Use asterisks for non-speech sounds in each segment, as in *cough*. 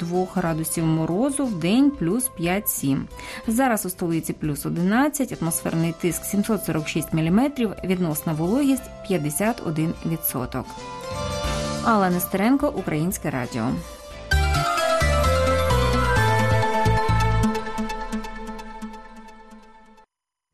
2 градусів морозу, в день плюс 5-7. Зараз у столиці плюс 11, атмосферний тиск 746 мм, відносна вологість 51%. Алла Нестеренко, Українське радіо.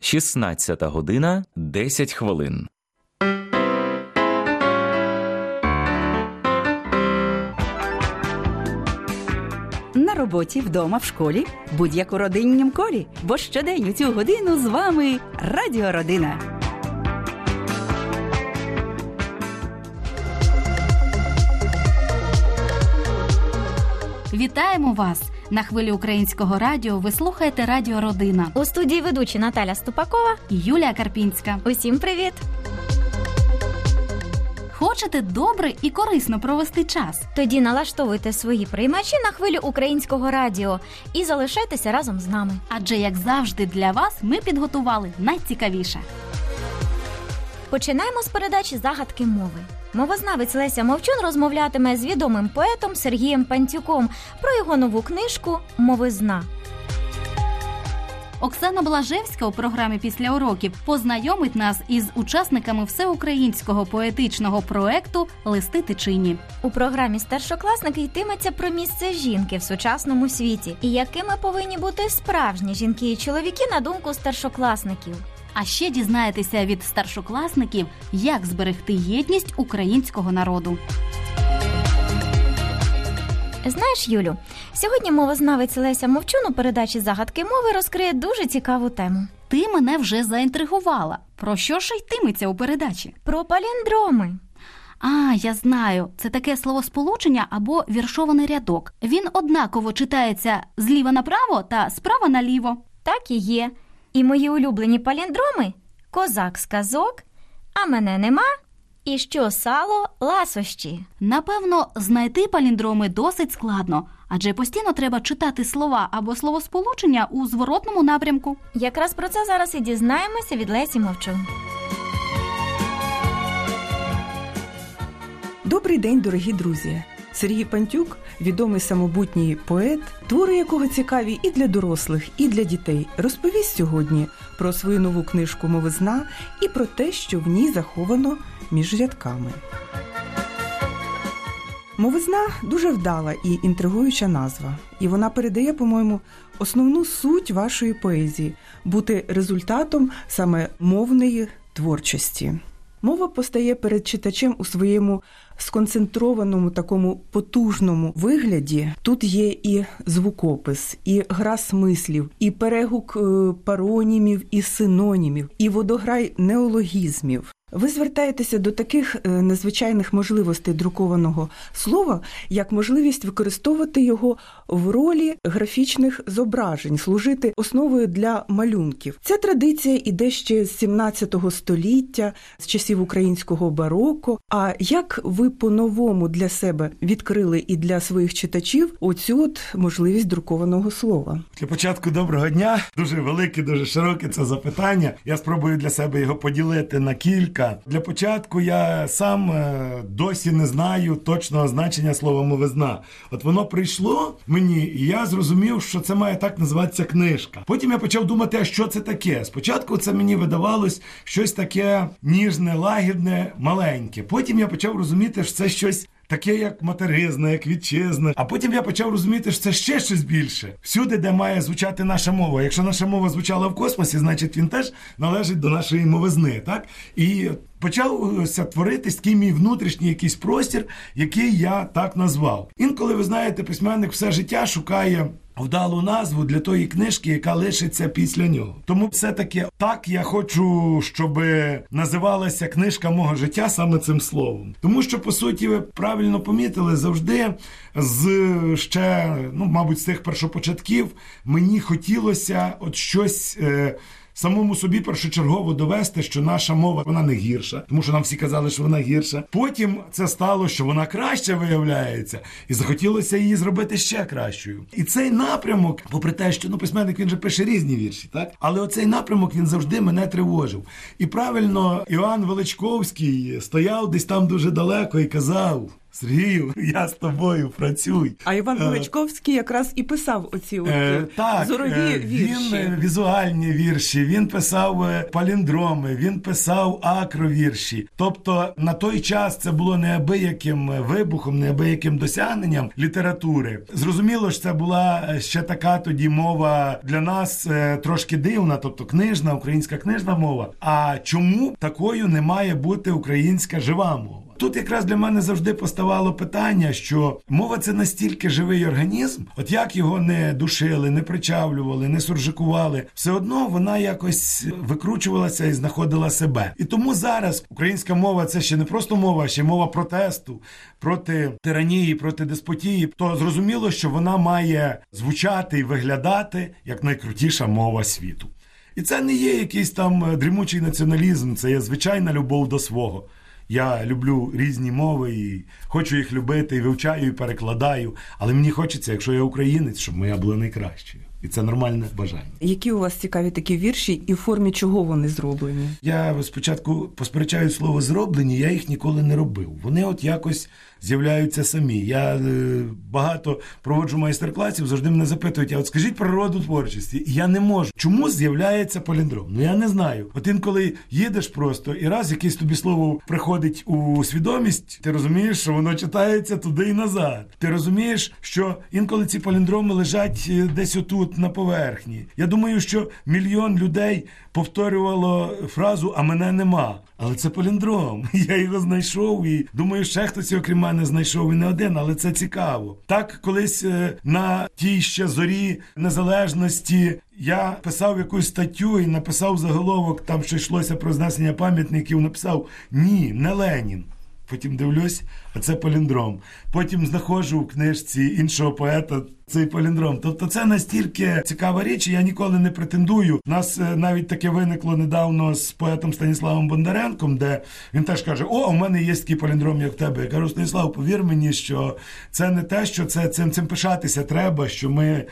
Шістнадцята година десять хвилин. Роботі, вдома, в школі, будь-яку родиннім колі, бо щодень у цю годину з вами Радіо Родина. Вітаємо вас на хвилі українського радіо. Ви слухаєте Радіо Родина У студії ведучі Наталя Ступакова. і Юлія Карпінська. Усім привіт! Хочете добре і корисно провести час? Тоді налаштовуйте свої приймачі на хвилю українського радіо і залишайтеся разом з нами. Адже, як завжди, для вас ми підготували найцікавіше. Починаємо з передачі загадки мови. Мовознавець Леся Мовчун розмовлятиме з відомим поетом Сергієм Пантюком про його нову книжку Мовизна. Оксана Блажевська у програмі після уроків познайомить нас із учасниками всеукраїнського поетичного проекту Листи тичині. У програмі Старшокласники йтиметься про місце жінки в сучасному світі і якими повинні бути справжні жінки і чоловіки на думку старшокласників. А ще дізнаєтеся від старшокласників, як зберегти єдність українського народу. Знаєш, Юлю, сьогодні мовознавець Леся Мовчун у передачі загадки мови розкриє дуже цікаву тему Ти мене вже заінтригувала. Про що ж йтиметься у передачі? про паліндроми. А, я знаю, це таке словосполучення або віршований рядок. Він однаково читається зліва направо та справа наліво. Так і є. І мої улюблені паліндроми козак з казок, а мене нема. І що сало ласощі. Напевно, знайти паліндроми досить складно, адже постійно треба читати слова або словосполучення у зворотному напрямку. Якраз про це зараз і дізнаємося від Лесі Мовчун. Добрий день, дорогі друзі! Сергій Пантюк, відомий самобутній поет, твори якого цікаві і для дорослих, і для дітей, розповість сьогодні про свою нову книжку Мовизна і про те, що в ній заховано між рядками. Мовизна дуже вдала і інтригуюча назва, і вона передає, по-моєму, основну суть вашої поезії бути результатом саме мовної творчості. Мова постає перед читачем у своєму сконцентрованому такому потужному вигляді. Тут є і звукопис, і гра смислів, і перегук е, паронімів і синонімів, і водограй неологізмів. Ви звертаєтеся до таких е, незвичайних можливостей друкованого слова, як можливість використовувати його в ролі графічних зображень, служити основою для малюнків. Ця традиція іде ще з 17 століття, з часів українського бароко. А як ви по-новому для себе відкрили і для своїх читачів оцю от можливість друкованого слова? Для початку доброго дня. Дуже велике, дуже широке це запитання. Я спробую для себе його поділити на кілька. Для початку я сам е, досі не знаю точного значення слова мовизна. От воно прийшло мені, і я зрозумів, що це має так називатися книжка. Потім я почав думати, а що це таке. Спочатку це мені видавалось щось таке ніжне, лагідне, маленьке. Потім я почав розуміти, що це щось таке, як материзна, як вітчизна. А потім я почав розуміти, що це ще щось більше. Всюди, де має звучати наша мова. Якщо наша мова звучала в космосі, значить він теж належить до нашої мовизни. Так і почався творитись такий мій внутрішній якийсь простір, який я так назвав. Інколи ви знаєте, письменник все життя шукає. Вдалу назву для тої книжки, яка лишиться після нього. Тому все-таки так я хочу, щоб називалася книжка мого життя саме цим словом. Тому що, по суті, ви правильно помітили, завжди з ще, ну, мабуть, з тих першопочатків мені хотілося от щось. Е, самому собі першочергово довести, що наша мова вона не гірша, тому що нам всі казали, що вона гірша. Потім це стало, що вона краще виявляється, і захотілося її зробити ще кращою. І цей напрямок, попри те, що ну письменник він же пише різні вірші, так але оцей напрямок він завжди мене тривожив. І правильно Іоанн Величковський стояв десь там дуже далеко і казав. Сергію, я з тобою працюй. А Іван Е, Величковський якраз і писав оці от, Е, так, зорові е, вірші. Він е, візуальні вірші, він писав е, паліндроми, він писав акровірші. Тобто на той час це було неабияким е, вибухом, неабияким досягненням літератури. Зрозуміло ж, це була е, ще така тоді мова для нас е, трошки дивна, тобто книжна, українська книжна мова. А чому такою не має бути українська жива мова? Тут якраз для мене завжди поставало питання, що мова це настільки живий організм, от як його не душили, не причавлювали, не суржикували, все одно вона якось викручувалася і знаходила себе. І тому зараз українська мова це ще не просто мова, а ще мова протесту проти тиранії, проти деспотії. То зрозуміло, що вона має звучати і виглядати як найкрутіша мова світу. І це не є якийсь там дрімучий націоналізм, це є звичайна любов до свого. Я люблю різні мови і хочу їх любити, і вивчаю, і перекладаю. Але мені хочеться, якщо я українець, щоб моя була найкращою. І це нормальне бажання. Які у вас цікаві такі вірші, і в формі чого вони зроблені? Я спочатку посперечаю слово зроблені, я їх ніколи не робив. Вони от якось з'являються самі. Я е, багато проводжу майстер-класів, завжди мене запитують, а от скажіть про роду творчості. І я не можу. Чому з'являється паліндром? Ну я не знаю. От інколи їдеш просто, і раз якесь тобі слово приходить у свідомість, ти розумієш, що воно читається туди і назад. Ти розумієш, що інколи ці паліндроми лежать е, десь отут на поверхні. Я думаю, що мільйон людей повторювало фразу А мене нема. Але це паліндром. *laughs* Я його знайшов і думаю, ще хтось його крім мене знайшов і не один, але це цікаво. Так, колись е, на тій ще зорі незалежності я писав якусь статтю і написав заголовок, там що йшлося про знесення пам'ятників. Написав Ні, не Ленін. Потім дивлюсь, а це паліндром. Потім знаходжу в книжці іншого поета цей паліндром. Тобто це настільки цікава річ, я ніколи не претендую. У нас е, навіть таке виникло недавно з поетом Станіславом Бондаренком, де він теж каже: О, у мене є такий паліндром, як в тебе. Я кажу, Станіслав, повір мені, що це не те, що це цим цим пишатися треба, що ми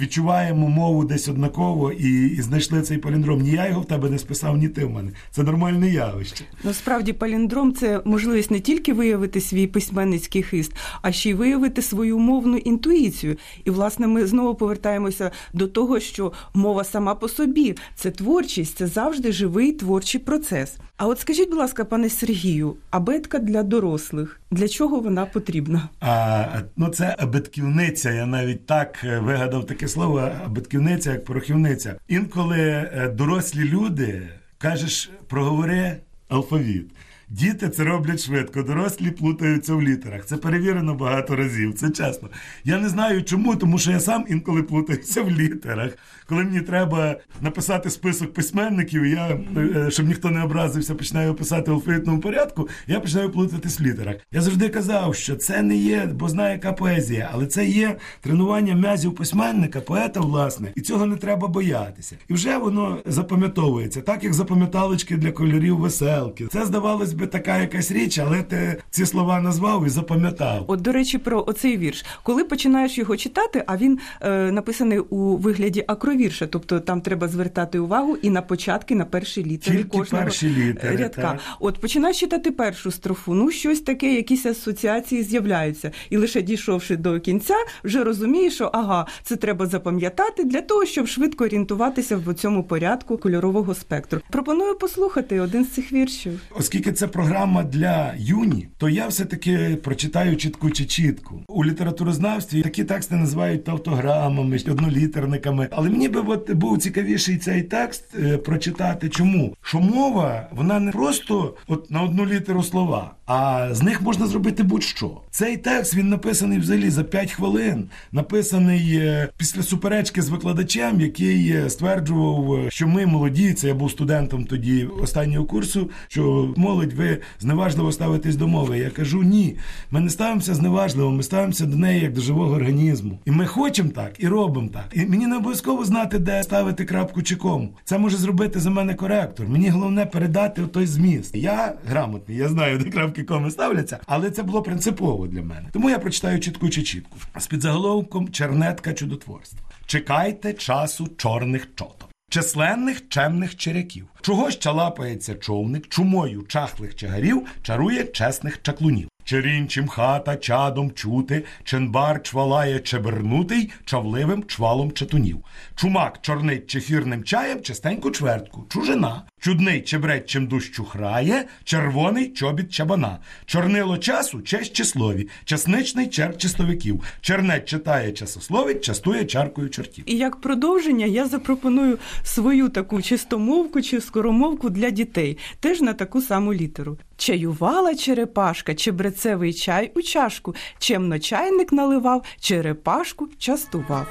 відчуваємо мову десь однаково і, і знайшли цей паліндром. Ні я його в тебе не списав, ні ти в мене. Це нормальне явище. Насправді паліндром це можливість не тільки виявити свій письменницький хист, а ще й виявити свою мовну інтуїцію. І, власне, ми знову повертаємося до того, що мова сама по собі це творчість, це завжди живий творчий процес. А от скажіть, будь ласка, пане Сергію, абетка для дорослих для чого вона потрібна? А, ну це абитківниця. Я навіть так е, вигадав таке слово абитківниця, як порохівниця. Інколи е, дорослі люди кажеш, проговори алфавіт. Діти це роблять швидко, дорослі плутаються в літерах. Це перевірено багато разів. Це чесно. Я не знаю чому, тому що я сам інколи плутаюся в літерах. Коли мені треба написати список письменників, я е, щоб ніхто не образився, починаю писати в алфавітному порядку. Я починаю плутатись в літерах. Я завжди казав, що це не є, бо знає яка поезія, але це є тренування м'язів письменника, поета, власне, і цього не треба боятися. І вже воно запам'ятовується, так як запам'яталочки для кольорів веселки. Це здавалось би така якась річ, але ти ці слова назвав і запам'ятав. От, до речі, про оцей вірш. Коли починаєш його читати, а він е, написаний у вигляді акровірша, тобто там треба звертати увагу і на початки, на перші літери Тільки кожного перші літери, рядка. так. От починаєш читати першу строфу, ну щось таке, якісь асоціації з'являються. І лише дійшовши до кінця, вже розумієш, що ага, це треба запам'ятати для того, щоб швидко орієнтуватися в цьому порядку кольорового спектру. Пропоную послухати один з цих віршів. Оскільки це програма для юні, то я все-таки прочитаю чітку чи чітку. У літературознавстві такі тексти називають тавтограмами, однолітерниками. Але мені би от був цікавіший цей текст е, прочитати. Чому? Що мова вона не просто от на одну літеру слова, а з них можна зробити будь-що. Цей текст він написаний взагалі за 5 хвилин. Написаний е, після суперечки з викладачем, який е, стверджував, е, що ми молоді. Це я був студентом тоді останнього курсу. Що молодь, ви зневажливо ставитесь до мови. Я кажу, ні, ми не ставимося зневажливо, ми ставимося до неї як до живого організму. І ми хочемо так, і робимо так. І мені не обов'язково знати, де ставити крапку чи кому. Це може зробити за мене коректор. Мені головне передати той зміст. Я грамотний, я знаю, де крапки коми ставляться, але це було принципово для мене. Тому я прочитаю чітку чи чітку. З під заголовком Чернетка чудотворства. Чекайте часу чорних чоток. Численних чемних черяків. Чого ж чалапається човник, чумою чахлих чагарів чарує чесних чаклунів. Черінчим хата чадом чути, ченбар чвалає чебернутий, чавливим чвалом чатунів. Чумак чорнить чефірним чаєм чистеньку чвертку, чужина. Чудний чебрець чим душ чухрає, червоний чобіт чабана. Чорнило часу честь числові, часничний чер чистовиків. Чернець читає часословить, частує чаркою чортів. І як продовження я запропоную свою таку чистомовку чи скоромовку для дітей, теж на таку саму літеру. Чаювала черепашка, чебрецевий чай у чашку, чемно чайник наливав, черепашку частував.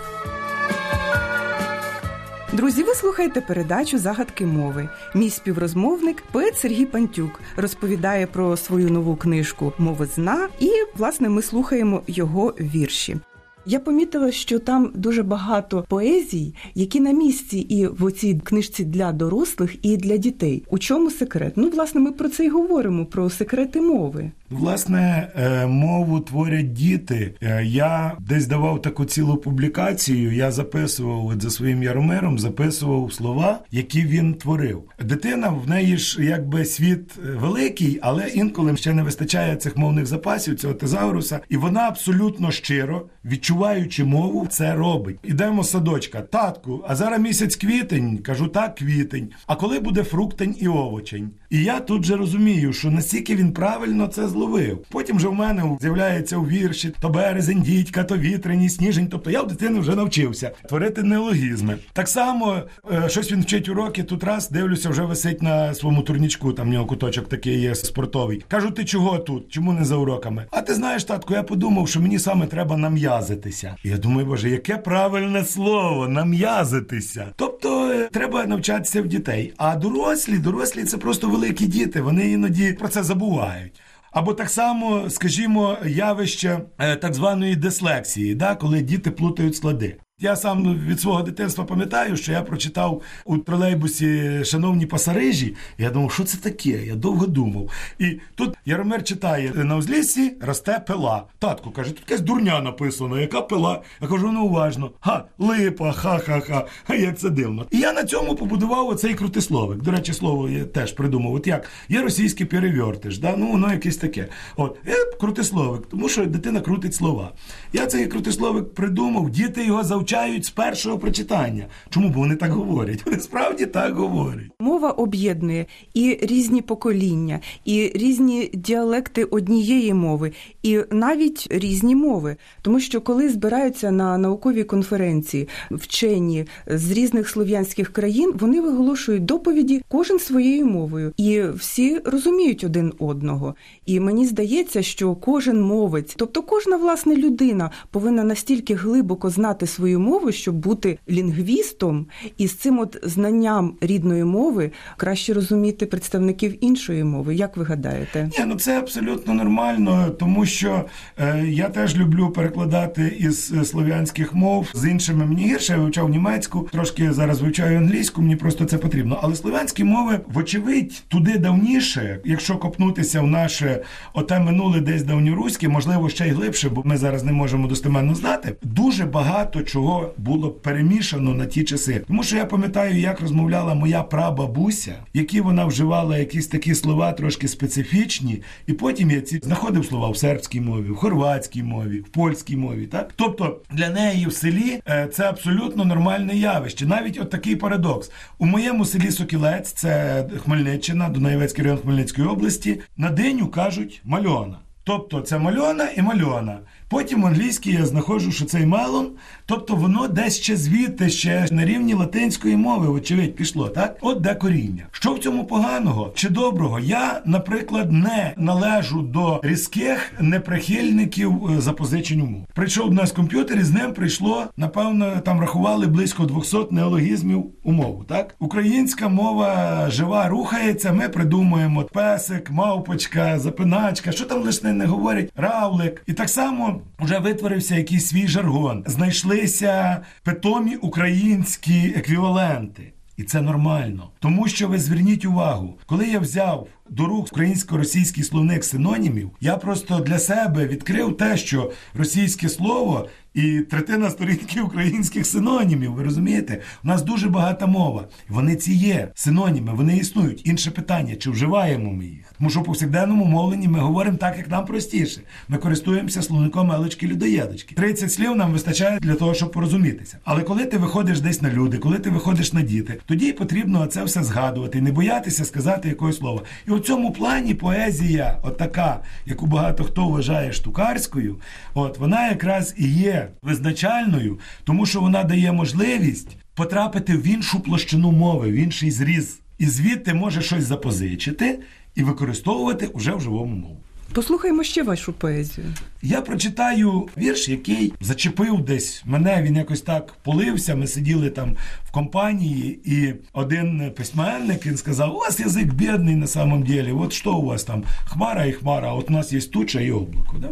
Друзі, ви слухаєте передачу Загадки мови. Мій співрозмовник, поет Сергій Пантюк, розповідає про свою нову книжку Мовизна, і власне ми слухаємо його вірші. Я помітила, що там дуже багато поезій, які на місці і в цій книжці для дорослих, і для дітей. У чому секрет? Ну, власне, ми про це й говоримо: про секрети мови. Власне, е, мову творять діти. Е, Я десь давав таку цілу публікацію. Я записував от за своїм Яромиром, записував слова, які він творив. Дитина в неї ж якби світ е, великий, але інколи ще не вистачає цих мовних запасів, цього тезауруса, і вона абсолютно щиро, відчуваючи мову, це робить. Ідемо садочка, татку, а зараз місяць квітень. Кажу, так, квітень. А коли буде фруктень і овочень? І я тут же розумію, що настільки він правильно це зловив. Потім же в мене з'являється у вірші то березень, дідька, то вітряні, сніжень. Тобто я в дитини вже навчився творити неологізми. Так само е, щось він вчить уроки. Тут раз дивлюся, вже висить на своєму турнічку. Там в нього куточок такий є спортовий. Кажу, ти чого тут? Чому не за уроками? А ти знаєш, татку, я подумав, що мені саме треба нам'язитися. Я думаю, боже, яке правильне слово нам'язитися. Тобто е, треба навчатися в дітей. А дорослі, дорослі це просто великі діти. Вони іноді про це забувають. Або так само, скажімо, явище е, так званої дислексії, да, коли діти плутають склади. Я сам від свого дитинства пам'ятаю, що я прочитав у тролейбусі Шановні пасарижі. Я думав, що це таке? Я довго думав. І тут Яромир читає на узліссі росте пила. Татку каже, тут якась дурня написано, яка пила. Я кажу, ну уважно. Га, липа, ха-ха-ха. А як це дивно. І я на цьому побудував оцей крутисловик. До речі, слово я теж придумав. От як є російський перевертиш, да? ну воно якесь таке. От я крутисловик, тому що дитина крутить слова. Я цей крутисловик придумав, діти його завчають з першого прочитання. Чому? Бо вони так говорять. Вони справді так говорять. Мова об'єднує і різні покоління, і різні діалекти однієї мови, і навіть різні мови. Тому що коли збираються на науковій конференції вчені з різних слов'янських країн, вони виголошують доповіді кожен своєю мовою, і всі розуміють один одного. І мені здається, що кожен мовець, тобто кожна власне людина, повинна настільки глибоко знати свою мову, щоб бути лінгвістом, і з цим от знанням рідної мови краще розуміти представників іншої мови. Як ви гадаєте? Ні, ну це абсолютно нормально, тому що е, я теж люблю перекладати із е, слов'янських мов з іншими. Мені гірше я вивчав німецьку, трошки зараз вивчаю англійську. Мені просто це потрібно. Але слов'янські мови, вочевидь, туди давніше, якщо копнутися в наше оте минуле десь давньоруське, можливо, ще й глибше, бо ми зараз не можемо достеменно знати. Дуже багато чого було перемішано на ті часи. Тому що я пам'ятаю, як розмовляла моя прабабуся, які вона вживала якісь такі слова трошки специфічні, і потім я ці знаходив слова в сербській мові, в хорватській мові, в польській мові. Так, тобто для неї в селі е, це абсолютно нормальне явище. Навіть от такий парадокс у моєму селі Сокілець, це Хмельниччина, Дунаєвецький район Хмельницької області. На диню кажуть мальона. Тобто це мальона і мальона. Потім в англійській я знаходжу, що цей мелон, тобто воно десь ще звідти, ще на рівні латинської мови, очевидь, пішло, так? От де коріння. Що в цьому поганого чи доброго? Я, наприклад, не належу до різких неприхильників е, запозичень мов. Прийшов нас комп'ютер, і з ним прийшло, напевно, там рахували близько 200 неологізмів у мову. Так, українська мова жива рухається. Ми придумуємо песик, мавпочка, запиначка, що там лише не говорять, равлик. І так само вже витворився якийсь свій жаргон. Знайшлися питомі українські еквіваленти. І це нормально. Тому що ви зверніть увагу, коли я взяв до рук українсько-російський словник синонімів, я просто для себе відкрив те, що російське слово і третина сторінки українських синонімів. Ви розумієте? У нас дуже багата мова. Вони ці є синоніми, вони існують. Інше питання, чи вживаємо ми їх? Тому що в повсякденному мовленні ми говоримо так, як нам простіше. Ми користуємося словником елочки людоєдочки. 30 слів нам вистачає для того, щоб порозумітися. Але коли ти виходиш десь на люди, коли ти виходиш на діти, тоді потрібно це все згадувати, не боятися сказати якогось слова. І у цьому плані поезія, отака, яку багато хто вважає штукарською, от вона якраз і є визначальною, тому що вона дає можливість потрапити в іншу площину мови, в інший зріз. І звідти може щось запозичити і використовувати уже в живому мову. Послухаймо ще вашу поезію. Я прочитаю вірш, який зачепив десь мене. Він якось так полився. Ми сиділи там в компанії, і один письменник він сказав: у вас язик бідний на самом ділі. От що у вас там? Хмара і хмара, от у нас є туча і облако. Да?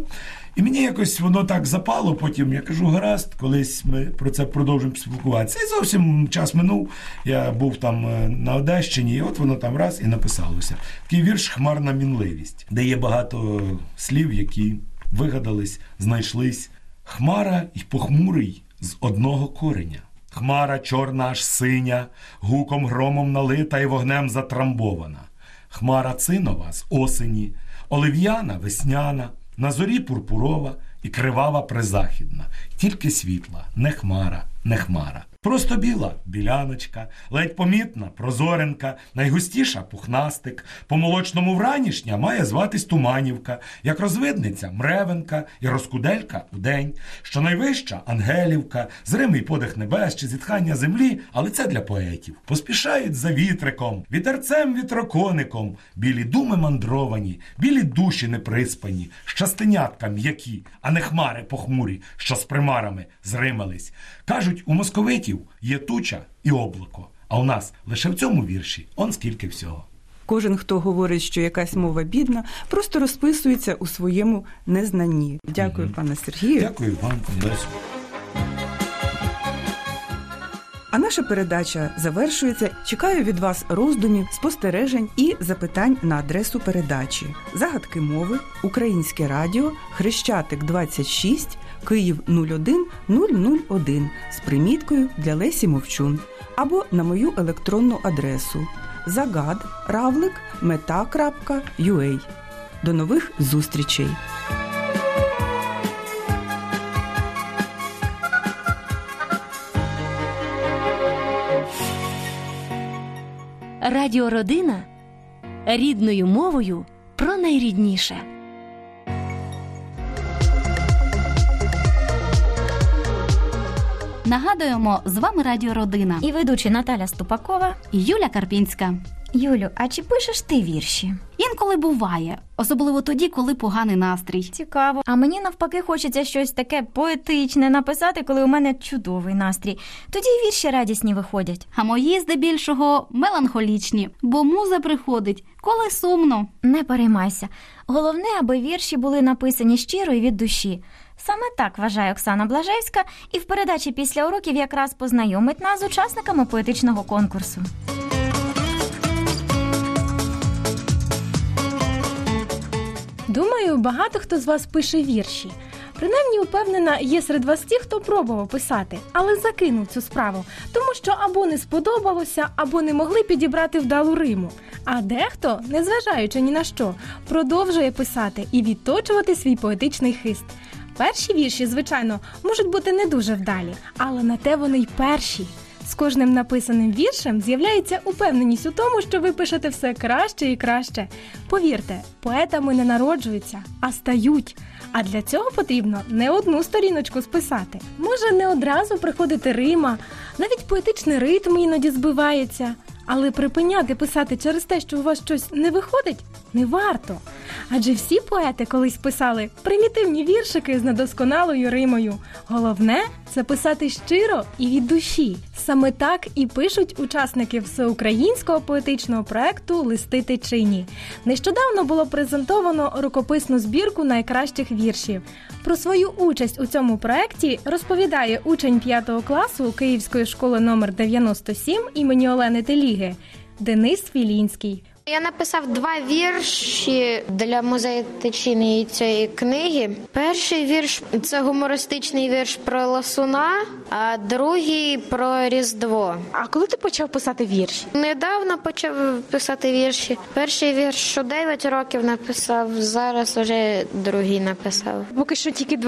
І мені якось воно так запало. Потім я кажу, гаразд, колись ми про це продовжимо спілкуватися. І зовсім час минув. Я був там е, на Одещині, і от воно там раз і написалося. Такий вірш Хмарна мінливість, де є багато слів, які вигадались, знайшлись. Хмара й похмурий з одного кореня. Хмара чорна аж синя, гуком громом налита і вогнем затрамбована. Хмара цинова з осені, олив'яна весняна, на зорі пурпурова і кривава призахідна, тільки світла, не хмара, не хмара. Просто біла біляночка, ледь помітна, прозоренька, найгустіша пухнастик, по молочному вранішня має зватись Туманівка, як розвидниця мревенка і розкуделька удень, що найвища Ангелівка, зримий подих небес чи зітхання землі, але це для поетів. Поспішають за вітриком, вітерцем вітрокоником, білі думи мандровані, білі душі неприспані, щастенятка м'які, а не хмари похмурі, що з примарами зримались. Кажуть, у московитів є туча і облако, а у нас лише в цьому вірші он скільки всього. Кожен, хто говорить, що якась мова бідна, просто розписується у своєму незнанні. Дякую, Мгм. пане Сергію. Дякую вам. А наша передача завершується. Чекаю від вас роздумів, спостережень і запитань на адресу передачі. Загадки мови, Українське радіо, Хрещатик 26, Київ 01 001 з приміткою для Лесі Мовчун або на мою електронну адресу загад равлик мета.ua. До нових зустрічей! Радіо Родина рідною мовою про найрідніше. Нагадуємо, з вами Радіо Родина І ведучі Наталя Ступакова. і Юля Карпінська. Юлю, а чи пишеш ти вірші? Інколи буває, особливо тоді, коли поганий настрій. Цікаво. А мені навпаки хочеться щось таке поетичне написати, коли у мене чудовий настрій. Тоді й вірші радісні виходять. А мої здебільшого меланхолічні, бо муза приходить, коли сумно. Не переймайся. Головне, аби вірші були написані щиро і від душі. Саме так вважає Оксана Блажевська, і в передачі після уроків якраз познайомить нас з учасниками поетичного конкурсу. Думаю, багато хто з вас пише вірші. Принаймні, упевнена, є серед вас ті, хто пробував писати, але закинув цю справу, тому що або не сподобалося, або не могли підібрати вдалу риму. А дехто, незважаючи ні на що, продовжує писати і відточувати свій поетичний хист. Перші вірші, звичайно, можуть бути не дуже вдалі, але на те вони й перші. З кожним написаним віршем з'являється упевненість у тому, що ви пишете все краще і краще. Повірте, поетами не народжуються, а стають. А для цього потрібно не одну сторіночку списати. Може, не одразу приходити Рима, навіть поетичний ритм іноді збивається. Але припиняти писати через те, що у вас щось не виходить, не варто. Адже всі поети колись писали примітивні віршики з недосконалою римою. Головне це писати щиро і від душі. Саме так і пишуть учасники всеукраїнського поетичного проекту Листи течині. Нещодавно було презентовано рукописну збірку найкращих віршів. Про свою участь у цьому проекті розповідає учень 5 класу Київської школи номер 97 імені Олени Теліги Денис Філінський. Я написав два вірші для музеєтичної цієї книги. Перший вірш це гумористичний вірш про ласуна, а другий про Різдво. А коли ти почав писати вірші? Недавно почав писати вірші. Перший вірш у 9 років написав, зараз вже другий написав. Поки що тільки два